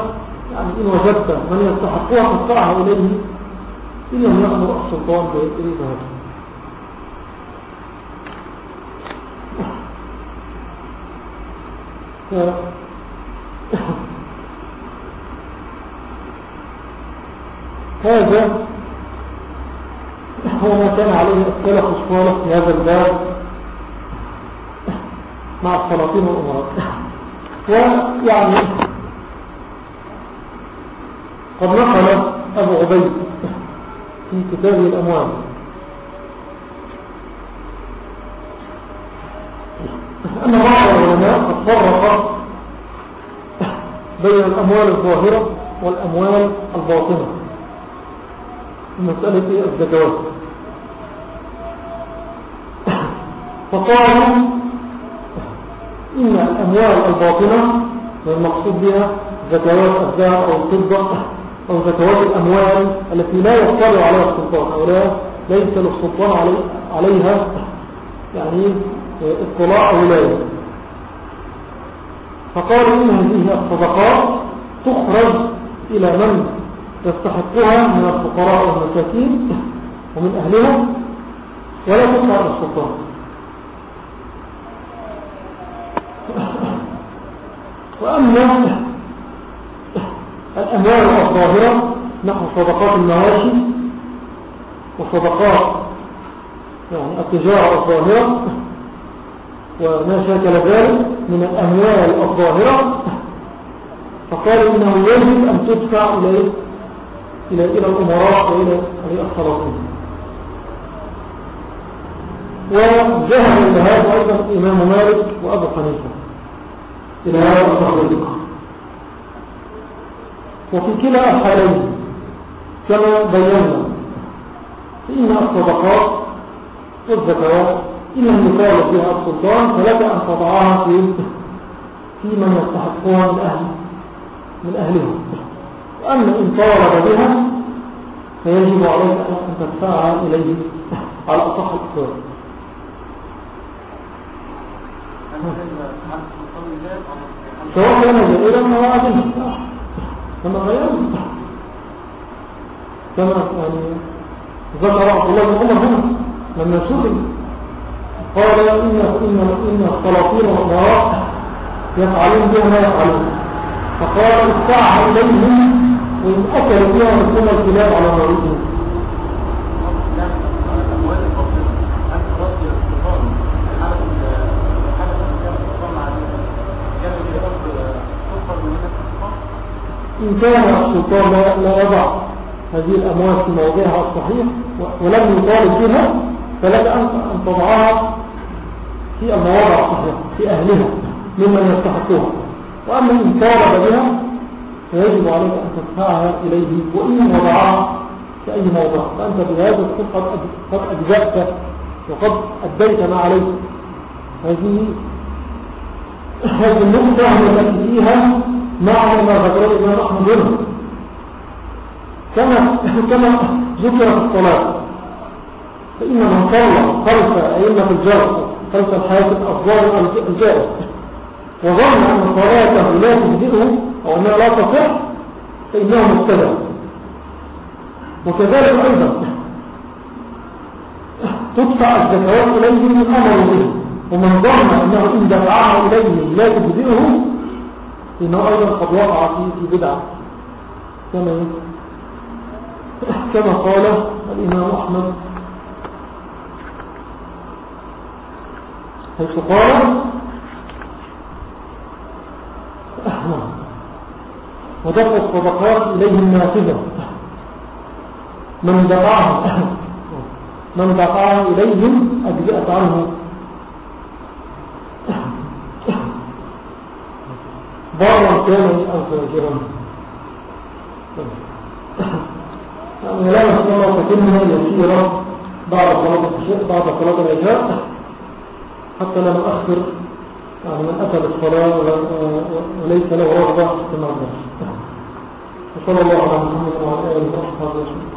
يعني إن وجدت من يستحقها فادفعها إليه إن لم يأمر السلطان بهذا هذا هو ما كان عليه السلف الصالح في هذا الباب. مع السلاطين والأمراء. ويعني قد نقل أبو عبيد في كتابه الأموال. أن بعض العلماء قد فرق بين الأموال الظاهرة والأموال الباطنة في مسألة الزكوات فقالوا إن الأموال الباطنة والمقصود بها زكوات الذهب أو الفضة أو زكوات الأموال التي لا يطلع عليها السلطان أو لا ليس للسلطان علي عليها يعني اطلاع أو ولاية فقالوا إن هذه الصدقات تخرج إلى من يستحقها من الفقراء والمساكين ومن أهلها ولا تطلع للسلطان وأما الأموال الظاهرة نحو صدقات المواشي وصدقات يعني التجارة الظاهرة وما شاكل ذلك من الأموال الظاهرة فقالوا إنه يجب أن تدفع إلى إلى إلى الأمراء وإلى السلاطين وذهب إلى هذا أيضا الإمام مالك وأبو حنيفة. إلى التحقيق وفي كلا الحالين كما بينا فإن الصدقات والزكوات إن لم يطالب بها السلطان فلك أن تضعها في في من يستحقها من أهل من أهلها وأما إن طالب بها فيجب عليك أن تدفعها إليه. على أصح الأقوال سواء كان جائلا أو عادلا كما غيرنا كما يعني ذكر عبد الله بن عمر هنا لما سئل قال إن إن إن السلاطين والأمراء يفعلون بها ما يفعلون فقال ادفعها إليهم وإن أكلوا بها يكون الكلاب على مريضهم إن كان السلطان لا, يضع هذه الأموال في موضعها الصحيح ولم يطالب بها فلك أن تضعها في المواضع الصحيحة في أهلها ممن يستحقها وأما إن طالب بها فيجب عليك أن تدفعها إليه وإن وضعها في أي موضع؟ فأنت بهذا قد قد أجزأت وقد أديت ما عليك. هذه هذه النقطة التي فيها معنى ما ذكره الإمام أحمد هنا كما كما ذكر في الصلاة فإن من صلى خلف أئمة الجار خلف الحاكم أفضل الجائز وظن أن صلاته لا تجزئه أو أنها لا تصح فإنه مبتدع. وكذلك أيضا تدفع الزكوات إليه من أمر به. ومن ظن أنه إن دفعها إليه لا تجزئه إنه أيضا قد وقع في بدعة كما كما قال الإمام أحمد. حيث قال ودفع الصدقات إليه النافذة. من دفعها من دفعها إليهم أجزأت عنه. بارا كان فاجرا يعني لا نسأل الله فتنها يسيرة بعد صلاة بعد صلاة العشاء حتى لا نؤخر يعني من أتى بالصلاة وليس له رغبة في المعرفة وصلى الله على محمد وعلى آله وصحبه وسلم